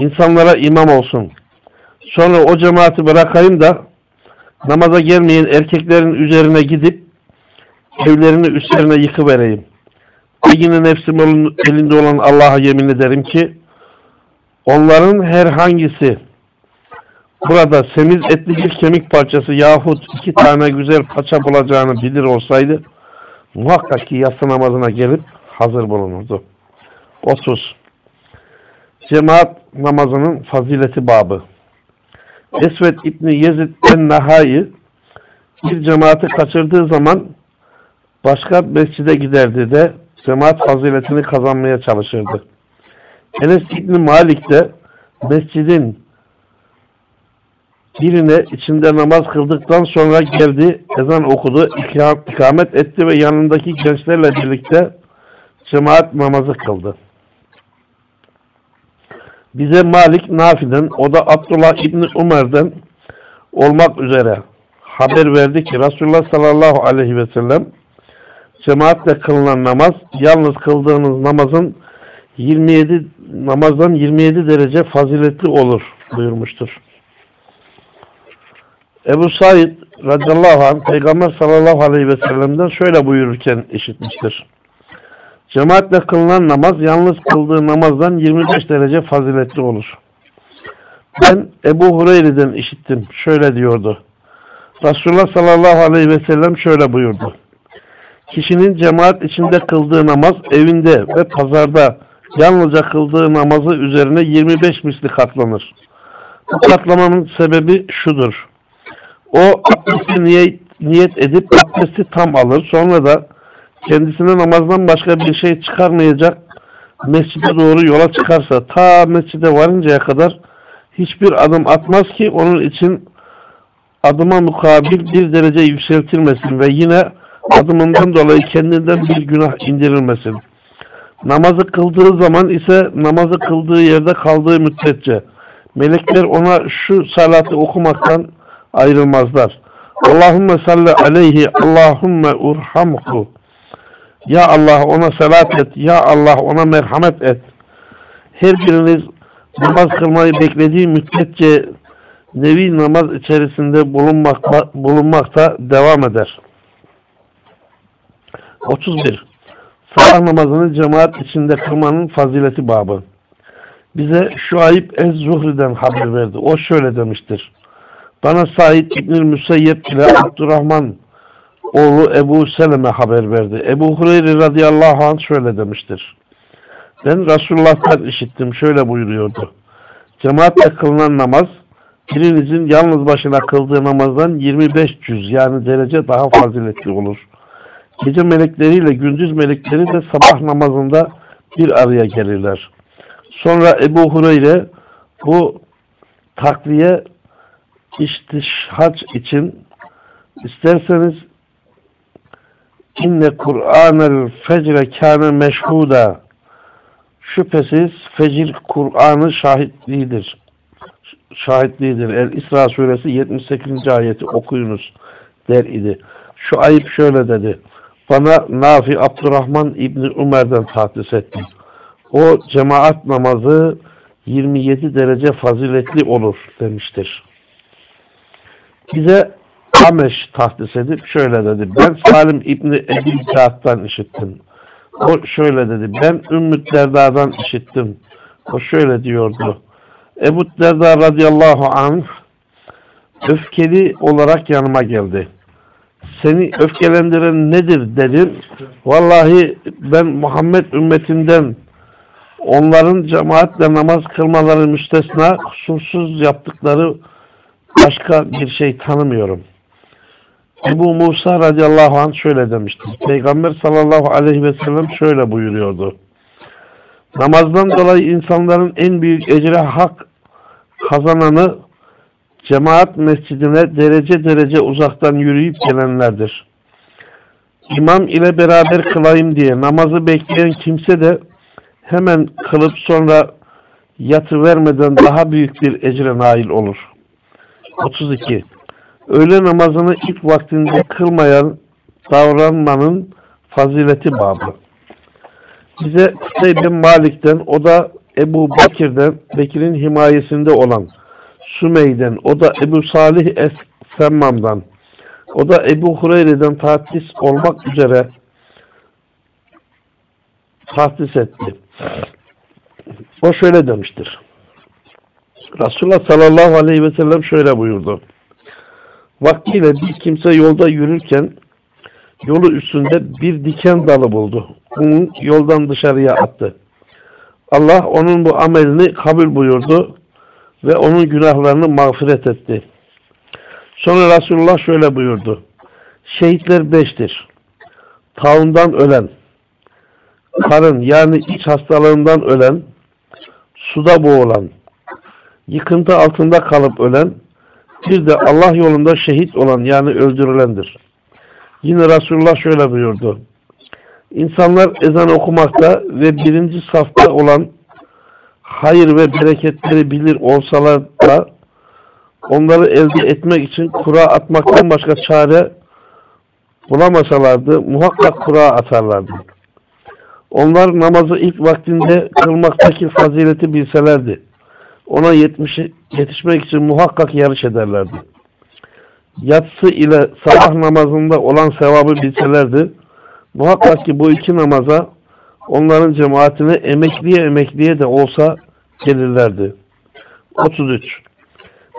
insanlara imam olsun. Sonra o cemaati bırakayım da namaza gelmeyen erkeklerin üzerine gidip evlerini üstlerine yıkıvereyim. Bir yine nefsim elinde olan Allah'a yemin ederim ki onların herhangisi burada semiz etli bir kemik parçası yahut iki tane güzel paça bulacağını bilir olsaydı muhakkak ki yatsı namazına gelip hazır bulunurdu. 30. Cemaat namazının fazileti babı. Esved İbni Yezid en-Nahai bir cemaati kaçırdığı zaman başka mescide giderdi de cemaat faziletini kazanmaya çalışırdı. Enes İbni Malik de mescidin birine içinde namaz kıldıktan sonra geldi, ezan okudu, ikamet etti ve yanındaki gençlerle birlikte cemaat namazı kıldı. Bize Malik Nafi'den, o da Abdullah İbni Umer'den olmak üzere haber verdi ki Resulullah sallallahu aleyhi ve sellem cemaatle kılınan namaz yalnız kıldığınız namazın 27 namazdan 27 derece faziletli olur buyurmuştur. Ebu Said radıyallahu anh Peygamber sallallahu aleyhi ve sellem'den şöyle buyururken işitmiştir. Cemaatle kılınan namaz yalnız kıldığı namazdan 25 derece faziletli olur. Ben Ebu Hureyre'den işittim. Şöyle diyordu. Resulullah sallallahu aleyhi ve sellem şöyle buyurdu. Kişinin cemaat içinde kıldığı namaz evinde ve pazarda yalnızca kıldığı namazı üzerine 25 misli katlanır. Bu katlamanın sebebi şudur. O abdesti niyet, niyet edip abdesti tam alır. Sonra da kendisine namazdan başka bir şey çıkarmayacak mescide doğru yola çıkarsa ta mescide varıncaya kadar hiçbir adım atmaz ki onun için adıma mukabil bir derece yükseltilmesin ve yine adımından dolayı kendinden bir günah indirilmesin. Namazı kıldığı zaman ise namazı kıldığı yerde kaldığı müddetçe melekler ona şu salatı okumaktan ayrılmazlar. Allahümme salli aleyhi Allahümme urhamhu Ya Allah ona salat et. Ya Allah ona merhamet et. Her biriniz namaz kılmayı beklediği müddetçe nevi namaz içerisinde bulunmakta, bulunmakta devam eder. 31. Sabah namazını cemaat içinde kılmanın fazileti babı. Bize Şuayb Ez-Zuhri'den haber verdi. O şöyle demiştir. Bana Said İbn-i Müseyyep ile Abdurrahman oğlu Ebu Seleme haber verdi. Ebu Hureyre radıyallahu anh şöyle demiştir. Ben Resulullah'tan işittim. Şöyle buyuruyordu. Cemaatle kılınan namaz birinizin yalnız başına kıldığı namazdan 25 cüz yani derece daha faziletli olur. Gece melekleriyle gündüz melekleri de sabah namazında bir araya gelirler. Sonra Ebu Hureyre bu takviye istişhaç için isterseniz inne Kur'anel fecre kâne meşhuda şüphesiz fecir Kur'an'ı şahitliğidir. Şahitliğidir. El-İsra suresi 78. ayeti okuyunuz der idi. Şu ayıp şöyle dedi. Bana Nafi Abdurrahman İbni Ömer'den tahsis etti. O cemaat namazı 27 derece faziletli olur demiştir. Bize Ameş tahsis edip şöyle dedi. Ben Salim İbni Ebi Kağıt'tan işittim. O şöyle dedi. Ben Ümmü Derda'dan işittim. O şöyle diyordu. Ebu Derda radıyallahu anh öfkeli olarak yanıma geldi. Seni öfkelendiren nedir dedim. Vallahi ben Muhammed ümmetinden onların cemaatle namaz kılmaları müstesna kusursuz yaptıkları başka bir şey tanımıyorum. Ebu Musa radıyallahu anh şöyle demiştir. Peygamber sallallahu aleyhi ve sellem şöyle buyuruyordu. Namazdan dolayı insanların en büyük ecre hak kazananı cemaat mescidine derece derece uzaktan yürüyüp gelenlerdir. İmam ile beraber kılayım diye namazı bekleyen kimse de hemen kılıp sonra yatı vermeden daha büyük bir ecre nail olur. 32. Öğle namazını ilk vaktinde kılmayan davranmanın fazileti babı. Bize Kutay bin Malik'ten, o da Ebu Bekir'den, Bekir'in himayesinde olan Sümey'den, o da Ebu Salih Es-Semmam'dan, o da Ebu Hureyre'den tahsis olmak üzere tahsis etti. O şöyle demiştir. Resulullah sallallahu aleyhi ve sellem şöyle buyurdu. Vaktiyle bir kimse yolda yürürken yolu üstünde bir diken dalı buldu. Onu yoldan dışarıya attı. Allah onun bu amelini kabul buyurdu ve onun günahlarını mağfiret etti. Sonra Resulullah şöyle buyurdu. Şehitler beştir. Taundan ölen, karın yani iç hastalığından ölen, suda boğulan, yıkıntı altında kalıp ölen, bir de Allah yolunda şehit olan yani öldürülendir. Yine Resulullah şöyle buyurdu. İnsanlar ezan okumakta ve birinci safta olan hayır ve bereketleri bilir olsalar da onları elde etmek için kura atmaktan başka çare bulamasalardı muhakkak kura atarlardı. Onlar namazı ilk vaktinde kılmaktaki fazileti bilselerdi ona yetmiş, yetişmek için muhakkak yarış ederlerdi. Yatsı ile sabah namazında olan sevabı bilselerdi, muhakkak ki bu iki namaza onların cemaatine emekliye emekliye de olsa gelirlerdi. 33.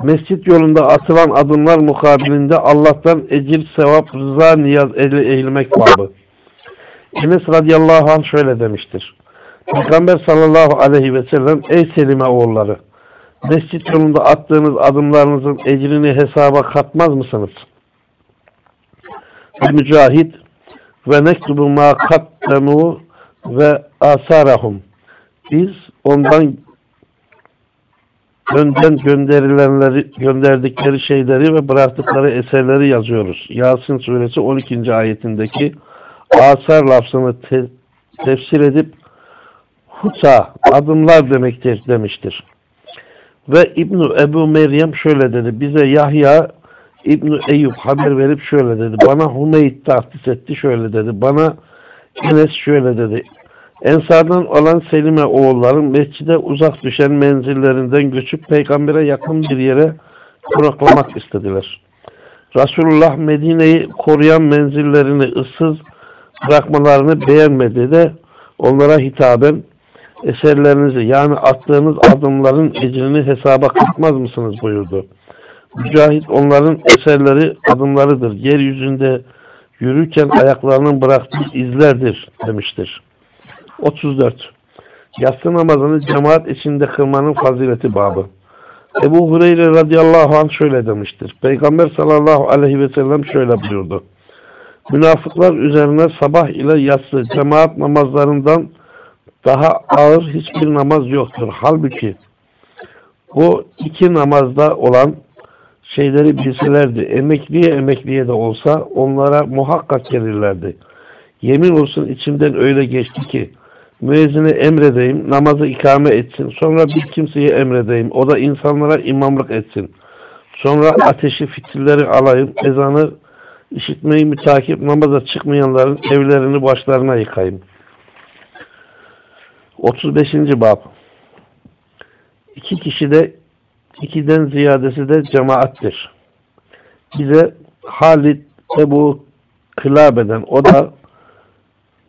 Mescit yolunda atılan adımlar mukabilinde Allah'tan ecir, sevap, rıza, niyaz eğilmek babı. Enes radıyallahu anh şöyle demiştir. Peygamber sallallahu aleyhi ve sellem ey Selime oğulları mescit yolunda attığınız adımlarınızın ecrini hesaba katmaz mısınız? Mücahit ve nektubu ma kattemu ve asarahum. Biz ondan önden gönderilenleri, gönderdikleri şeyleri ve bıraktıkları eserleri yazıyoruz. Yasin suresi 12. ayetindeki asar lafzını te tefsir edip huta adımlar demektir demiştir. Ve İbnu Ebu Meryem şöyle dedi. Bize Yahya İbnu Eyüp haber verip şöyle dedi. Bana Humeyd tahsis etti şöyle dedi. Bana Enes şöyle dedi. Ensardan olan Selime oğulların mescide uzak düşen menzillerinden göçüp peygambere yakın bir yere konaklamak istediler. Resulullah Medine'yi koruyan menzillerini ıssız bırakmalarını beğenmedi de onlara hitaben eserlerinizi yani attığınız adımların ecrini hesaba katmaz mısınız buyurdu. Mücahit onların eserleri adımlarıdır. Yeryüzünde yürürken ayaklarının bıraktığı izlerdir demiştir. 34. Yatsı namazını cemaat içinde kılmanın fazileti babı. Ebu Hureyre radıyallahu anh şöyle demiştir. Peygamber sallallahu aleyhi ve sellem şöyle buyurdu. Münafıklar üzerine sabah ile yatsı cemaat namazlarından daha ağır hiçbir namaz yoktur. Halbuki bu iki namazda olan şeyleri bilselerdi, emekliye emekliye de olsa onlara muhakkak gelirlerdi. Yemin olsun içimden öyle geçti ki müezzine emredeyim, namazı ikame etsin. Sonra bir kimseye emredeyim, o da insanlara imamlık etsin. Sonra ateşi fitilleri alayım, ezanı işitmeyi mütakip namaza çıkmayanların evlerini başlarına yıkayım. 35. Bab İki kişi de ikiden ziyadesi de cemaattir. Bize Halid Ebu Kılabe'den o da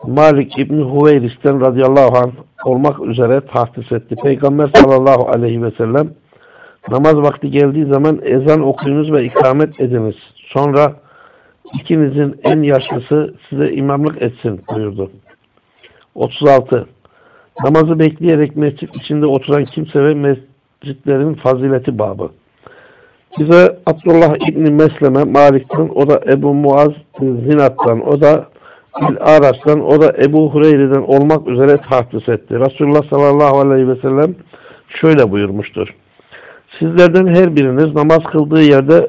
Malik İbni Huveyris'ten radıyallahu anh olmak üzere tahsis etti. Peygamber sallallahu aleyhi ve sellem namaz vakti geldiği zaman ezan okuyunuz ve ikamet ediniz. Sonra ikinizin en yaşlısı size imamlık etsin buyurdu. 36. Namazı bekleyerek mescit içinde oturan kimse ve mescitlerin fazileti babı. Bize Abdullah İbni Mesleme Malik'ten, o da Ebu Muaz Zinat'tan, o da Aras'tan, o da Ebu Hureyre'den olmak üzere tahsis etti. Resulullah sallallahu aleyhi ve sellem şöyle buyurmuştur. Sizlerden her biriniz namaz kıldığı yerde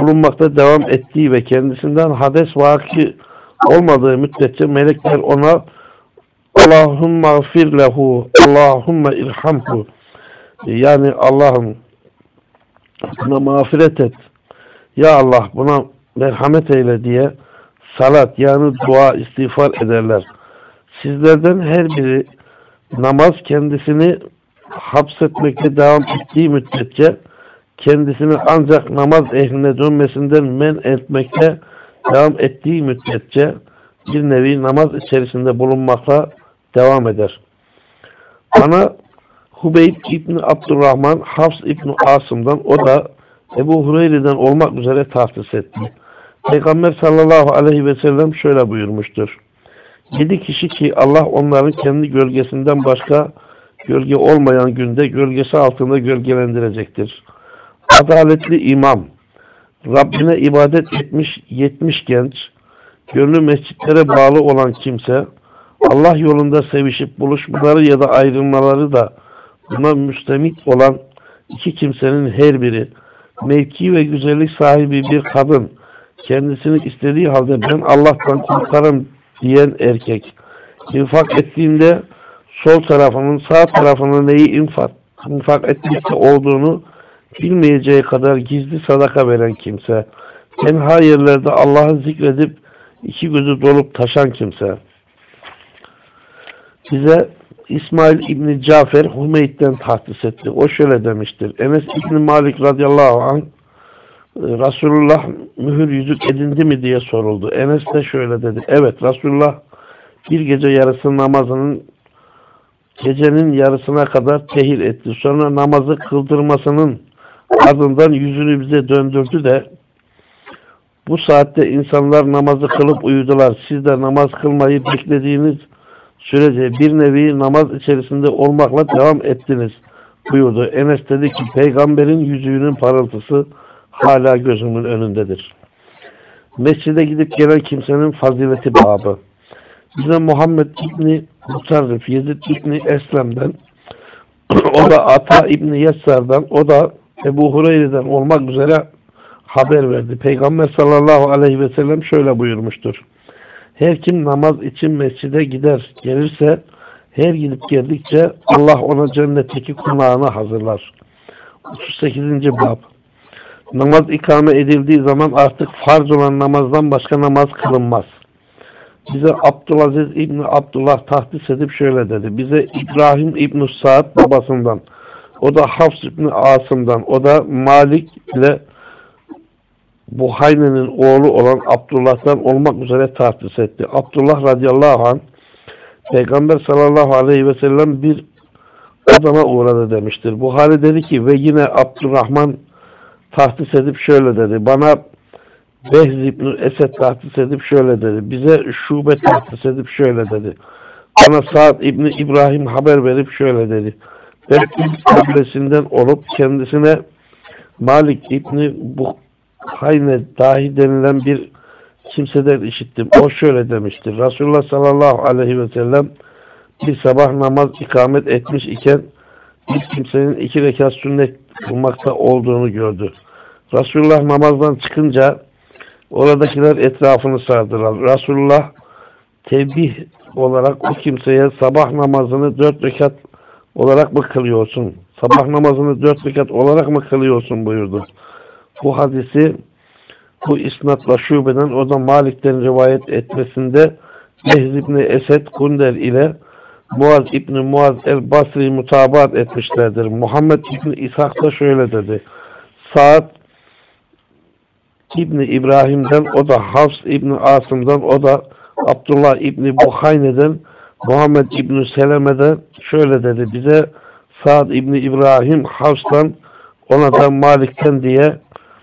bulunmakta devam ettiği ve kendisinden hades vaki olmadığı müddetçe melekler ona Allahümme gfir lehu Allahümme irhamhu yani Allah'ım buna mağfiret et ya Allah buna merhamet eyle diye salat yani dua istiğfar ederler. Sizlerden her biri namaz kendisini hapsetmekte devam ettiği müddetçe kendisini ancak namaz ehline dönmesinden men etmekte devam ettiği müddetçe bir nevi namaz içerisinde bulunmakla devam eder. Bana Hubeyb İbni Abdurrahman Hafs İbni Asım'dan o da Ebu Hureyre'den olmak üzere tahsis etti. Peygamber sallallahu aleyhi ve sellem şöyle buyurmuştur. Yedi kişi ki Allah onların kendi gölgesinden başka gölge olmayan günde gölgesi altında gölgelendirecektir. Adaletli imam, Rabbine ibadet etmiş yetmiş genç, gönlü mescitlere bağlı olan kimse, Allah yolunda sevişip buluşmaları ya da ayrılmaları da buna müstemit olan iki kimsenin her biri, mevki ve güzellik sahibi bir kadın, kendisini istediği halde ben Allah'tan korkarım diyen erkek, infak ettiğinde sol tarafının sağ tarafının neyi infak, infak etmekte olduğunu bilmeyeceği kadar gizli sadaka veren kimse, tenha yerlerde Allah'ı zikredip iki gözü dolup taşan kimse. Bize İsmail İbni Cafer Hümeyd'den tahsis etti. O şöyle demiştir. Enes İbni Malik radıyallahu anh Resulullah mühür yüzük edindi mi diye soruldu. Enes de şöyle dedi. Evet Resulullah bir gece yarısı namazının gecenin yarısına kadar tehir etti. Sonra namazı kıldırmasının ardından yüzünü bize döndürdü de bu saatte insanlar namazı kılıp uyudular. Siz de namaz kılmayı beklediğiniz sürece bir nevi namaz içerisinde olmakla devam ettiniz buyurdu. Enes dedi ki peygamberin yüzüğünün parıltısı hala gözümün önündedir. Mescide gidip gelen kimsenin fazileti babı. Bize Muhammed İbni Mutarrif, Yezid İbni Eslem'den, o da Ata İbni Yessar'dan, o da Ebu Hureyre'den olmak üzere haber verdi. Peygamber sallallahu aleyhi ve sellem şöyle buyurmuştur. Her kim namaz için mescide gider, gelirse her gidip geldikçe Allah ona cennetteki konağını hazırlar. 38. Bab Namaz ikame edildiği zaman artık farz olan namazdan başka namaz kılınmaz. Bize Abdülaziz İbni Abdullah tahdis edip şöyle dedi. Bize İbrahim İbni Sa'd babasından, o da Hafs İbni Asım'dan, o da Malik ile Buhayne'nin oğlu olan Abdullah'tan olmak üzere tahsis etti. Abdullah radıyallahu anh Peygamber sallallahu aleyhi ve sellem bir adama uğradı demiştir. Buhari dedi ki ve yine Abdurrahman tahtis edip şöyle dedi. Bana Behz İbni Esed tahtis edip şöyle dedi. Bize şube tahtis edip şöyle dedi. Bana Sa'd İbni İbrahim haber verip şöyle dedi. Ben kabilesinden olup kendisine Malik İbni Buhayne dahi denilen bir kimseden işittim. O şöyle demiştir. Resulullah sallallahu aleyhi ve sellem bir sabah namaz ikamet etmiş iken bir kimsenin iki rekat sünnet kılmakta olduğunu gördü. Resulullah namazdan çıkınca oradakiler etrafını sardılar. Resulullah tebih olarak o kimseye sabah namazını dört rekat olarak mı kılıyorsun? Sabah namazını dört rekat olarak mı kılıyorsun buyurdu. Bu hadisi bu isnatla şubeden o da Malik'ten rivayet etmesinde Mehz İbni Esed Kunder ile Muaz İbni Muaz el-Basri mutabat etmişlerdir. Muhammed İbni İshak da şöyle dedi. Saat İbni İbrahim'den o da Hafs İbni Asım'dan o da Abdullah İbni Buhayne'den Muhammed İbni Seleme'den şöyle dedi. Bize Saad İbni İbrahim Hafs'tan ona da Malik'ten diye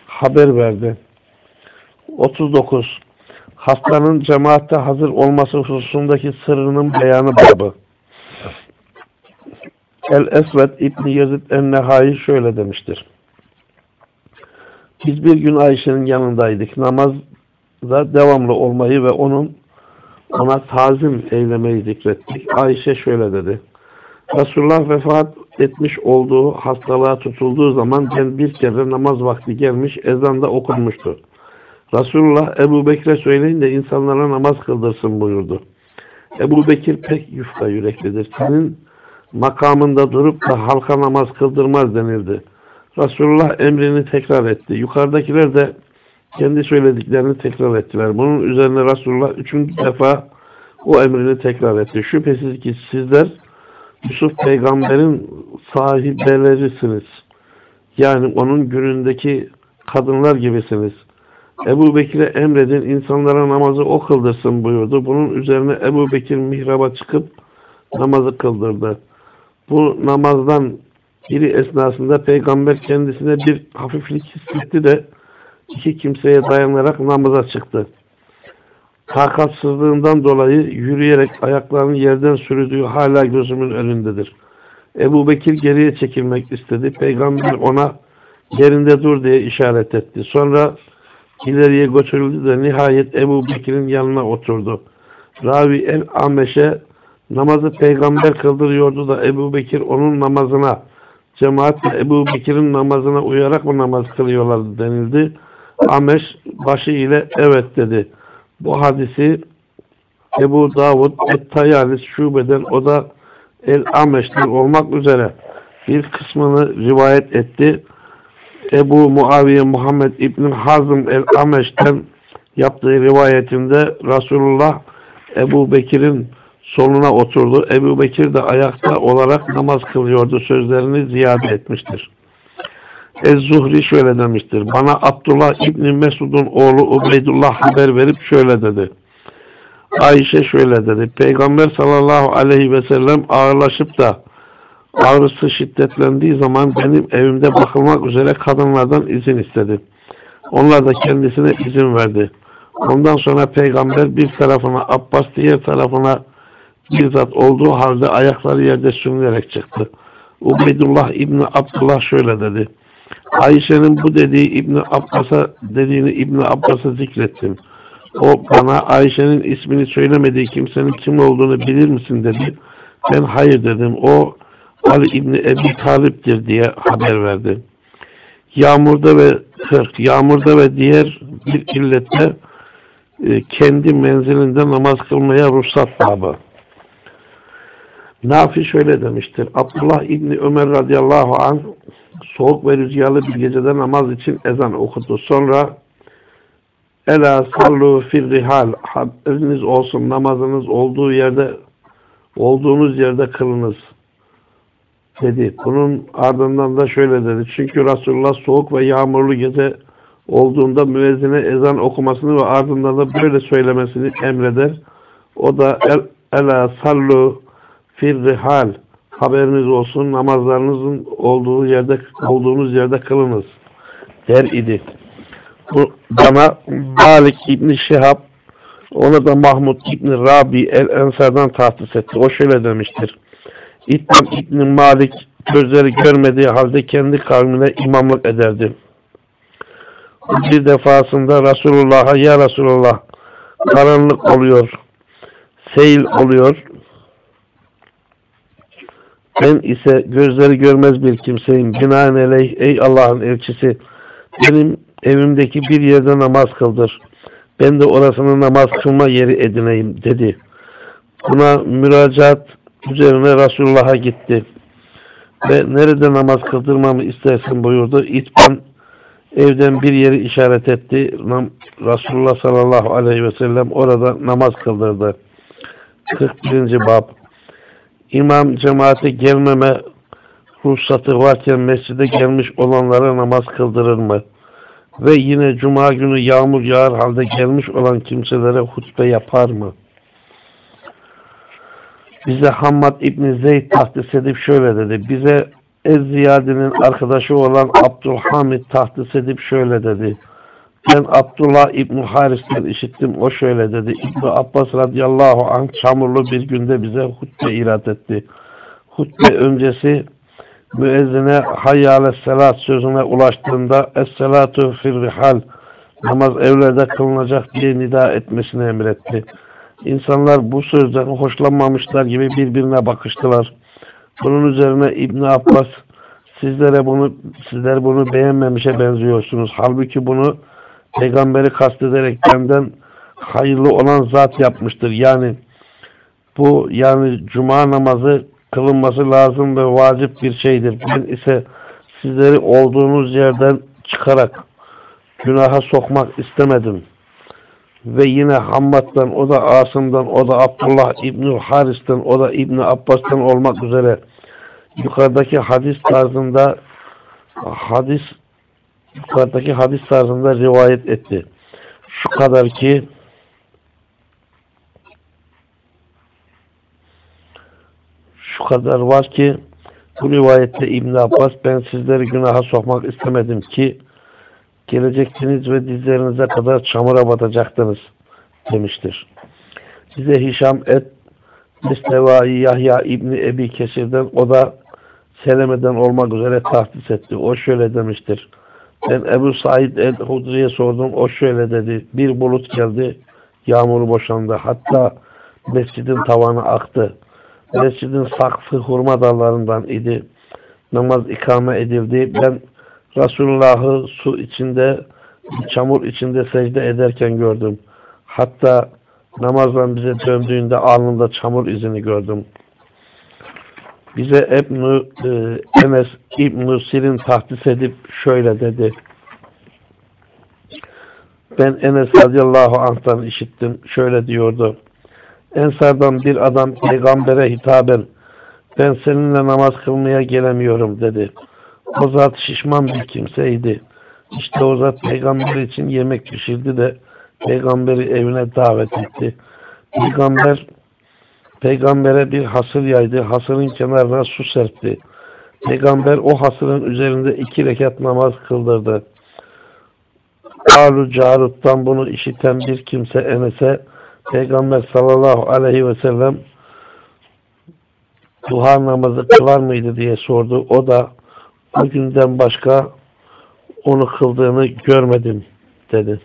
haber verdi. 39. Hastanın cemaatte hazır olması hususundaki sırrının beyanı babı. El-Esved İbni Yazid en-Nehai şöyle demiştir. Biz bir gün Ayşe'nin yanındaydık. Namazda devamlı olmayı ve onun ona tazim eylemeyi zikrettik. Ayşe şöyle dedi. Resulullah vefat etmiş olduğu hastalığa tutulduğu zaman ben bir kere namaz vakti gelmiş ezan da okunmuştu. Resulullah Ebu Bekir'e söyleyin de insanlara namaz kıldırsın buyurdu. Ebu Bekir pek yufka yüreklidir. Senin makamında durup da halka namaz kıldırmaz denildi. Resulullah emrini tekrar etti. Yukarıdakiler de kendi söylediklerini tekrar ettiler. Bunun üzerine Resulullah üçüncü defa o emrini tekrar etti. Şüphesiz ki sizler Yusuf peygamberin sahibelerisiniz. Yani onun günündeki kadınlar gibisiniz. Ebu Bekir'e emredin insanlara namazı o kıldırsın buyurdu. Bunun üzerine Ebu Bekir mihraba çıkıp namazı kıldırdı. Bu namazdan biri esnasında peygamber kendisine bir hafiflik hissetti de iki kimseye dayanarak namaza çıktı. Takatsızlığından dolayı yürüyerek ayaklarını yerden sürüdüğü hala gözümün önündedir. Ebu Bekir geriye çekilmek istedi. Peygamber ona yerinde dur diye işaret etti. Sonra ileriye götürüldü de nihayet Ebu Bekir'in yanına oturdu. Ravi el-Ameş'e namazı peygamber kıldırıyordu da Ebu Bekir onun namazına cemaatle Ebu Bekir'in namazına uyarak mı namaz kılıyorlardı denildi. Ameş başı ile evet dedi. Bu hadisi Ebu Davud Et-Tayalis şubeden o da El-Ameş'ten olmak üzere bir kısmını rivayet etti. Ebu Muaviye Muhammed İbn Hazm el-Ameş'ten yaptığı rivayetinde Resulullah Ebu Bekir'in soluna oturdu. Ebu Bekir de ayakta olarak namaz kılıyordu sözlerini ziyade etmiştir. Ez-Zuhri şöyle demiştir. Bana Abdullah İbni Mesud'un oğlu Ubeydullah haber verip şöyle dedi. Ayşe şöyle dedi. Peygamber sallallahu aleyhi ve sellem ağırlaşıp da ağrısı şiddetlendiği zaman benim evimde bakılmak üzere kadınlardan izin istedi. Onlar da kendisine izin verdi. Ondan sonra peygamber bir tarafına Abbas diğer tarafına bizzat olduğu halde ayakları yerde sürünerek çıktı. Ubeydullah İbni Abdullah şöyle dedi. Ayşe'nin bu dediği İbni Abbas'a dediğini İbni Abbas'a zikrettim. O bana Ayşe'nin ismini söylemediği kimsenin kim olduğunu bilir misin dedi. Ben hayır dedim. O Ali İbni Ebi Talip'tir diye haber verdi. Yağmurda ve hırk, yağmurda ve diğer bir illette e, kendi menzilinde namaz kılmaya ruhsat babı. Nafi şöyle demiştir. Abdullah İbni Ömer radıyallahu anh soğuk ve rüzgarlı bir gecede namaz için ezan okudu. Sonra Ela sallu fir rihal haberiniz olsun namazınız olduğu yerde olduğunuz yerde kılınız dedi. Bunun ardından da şöyle dedi. Çünkü Resulullah soğuk ve yağmurlu gece olduğunda müezzine ezan okumasını ve ardından da böyle söylemesini emreder. O da el, ela sallu fir rihal haberiniz olsun namazlarınızın olduğu yerde olduğunuz yerde kılınız der idi. Bu bana Malik İbni Şihab ona da Mahmud İbni Rabi el-Ensar'dan tahsis etti. O şöyle demiştir. İttam İbni Malik gözleri görmediği halde kendi kavmine imamlık ederdi. Bir defasında Resulullah'a ya Resulullah karanlık oluyor, seyil oluyor. Ben ise gözleri görmez bir kimseyim. Binaenaleyh ey Allah'ın elçisi benim evimdeki bir yerde namaz kıldır. Ben de orasını namaz kılma yeri edineyim dedi. Buna müracaat üzerine Resulullah'a gitti. Ve nerede namaz kıldırmamı istersin buyurdu. İtban evden bir yeri işaret etti. Resulullah sallallahu aleyhi ve sellem orada namaz kıldırdı. 41. Bab İmam cemaate gelmeme ruhsatı varken mescide gelmiş olanlara namaz kıldırır mı? Ve yine cuma günü yağmur yağar halde gelmiş olan kimselere hutbe yapar mı? Bize Hammad İbni Zeyd tahdis edip şöyle dedi. Bize Ez-Ziyadi'nin arkadaşı olan Abdülhamid tahdis edip şöyle dedi. Ben Abdullah İbni Haris'ten işittim. O şöyle dedi. İbni Abbas radıyallahu anh çamurlu bir günde bize hutbe irat etti. Hutbe öncesi müezzine hayyâle selat sözüne ulaştığında es-selatu firrihal namaz evlerde kılınacak diye nida etmesini emretti. İnsanlar bu sözden hoşlanmamışlar gibi birbirine bakıştılar. Bunun üzerine İbn Abbas sizlere bunu sizler bunu beğenmemişe benziyorsunuz. Halbuki bunu peygamberi kastederek benden hayırlı olan zat yapmıştır. Yani bu yani cuma namazı kılınması lazım ve vacip bir şeydir. Ben ise sizleri olduğunuz yerden çıkarak günaha sokmak istemedim. Ve yine Hammad'dan, o da Asım'dan, o da Abdullah İbni Haris'ten, o da İbni Abbas'tan olmak üzere yukarıdaki hadis tarzında hadis yukarıdaki hadis tarzında rivayet etti. Şu kadar ki şu kadar var ki bu rivayette İbn Abbas ben sizleri günaha sokmak istemedim ki gelecektiniz ve dizlerinize kadar çamura batacaktınız demiştir. Bize Hişam et Mestevai Yahya İbni Ebi Kesir'den o da Seleme'den olmak üzere tahsis etti. O şöyle demiştir. Ben Ebu Said el-Hudri'ye sordum. O şöyle dedi. Bir bulut geldi. Yağmur boşandı. Hatta mescidin tavanı aktı. Mescidin sakfı hurma dallarından idi. Namaz ikame edildi. Ben Resulullah'ı su içinde, çamur içinde secde ederken gördüm. Hatta namazdan bize döndüğünde alnında çamur izini gördüm. Bize ibn e, Enes İbn Sirin tahdis edip şöyle dedi. Ben Enes radıyallahu anh'tan işittim. Şöyle diyordu. Ensardan bir adam peygambere hitaben ben seninle namaz kılmaya gelemiyorum dedi. O zat şişman bir kimseydi. İşte o zat peygamber için yemek pişirdi de peygamberi evine davet etti. Peygamber peygambere bir hasır yaydı. Hasırın kenarına su serpti. Peygamber o hasırın üzerinde iki rekat namaz kıldırdı. Alu Carut'tan bunu işiten bir kimse Enes'e Peygamber sallallahu aleyhi ve sellem duha namazı kılar mıydı diye sordu. O da o günden başka onu kıldığını görmedim dedi.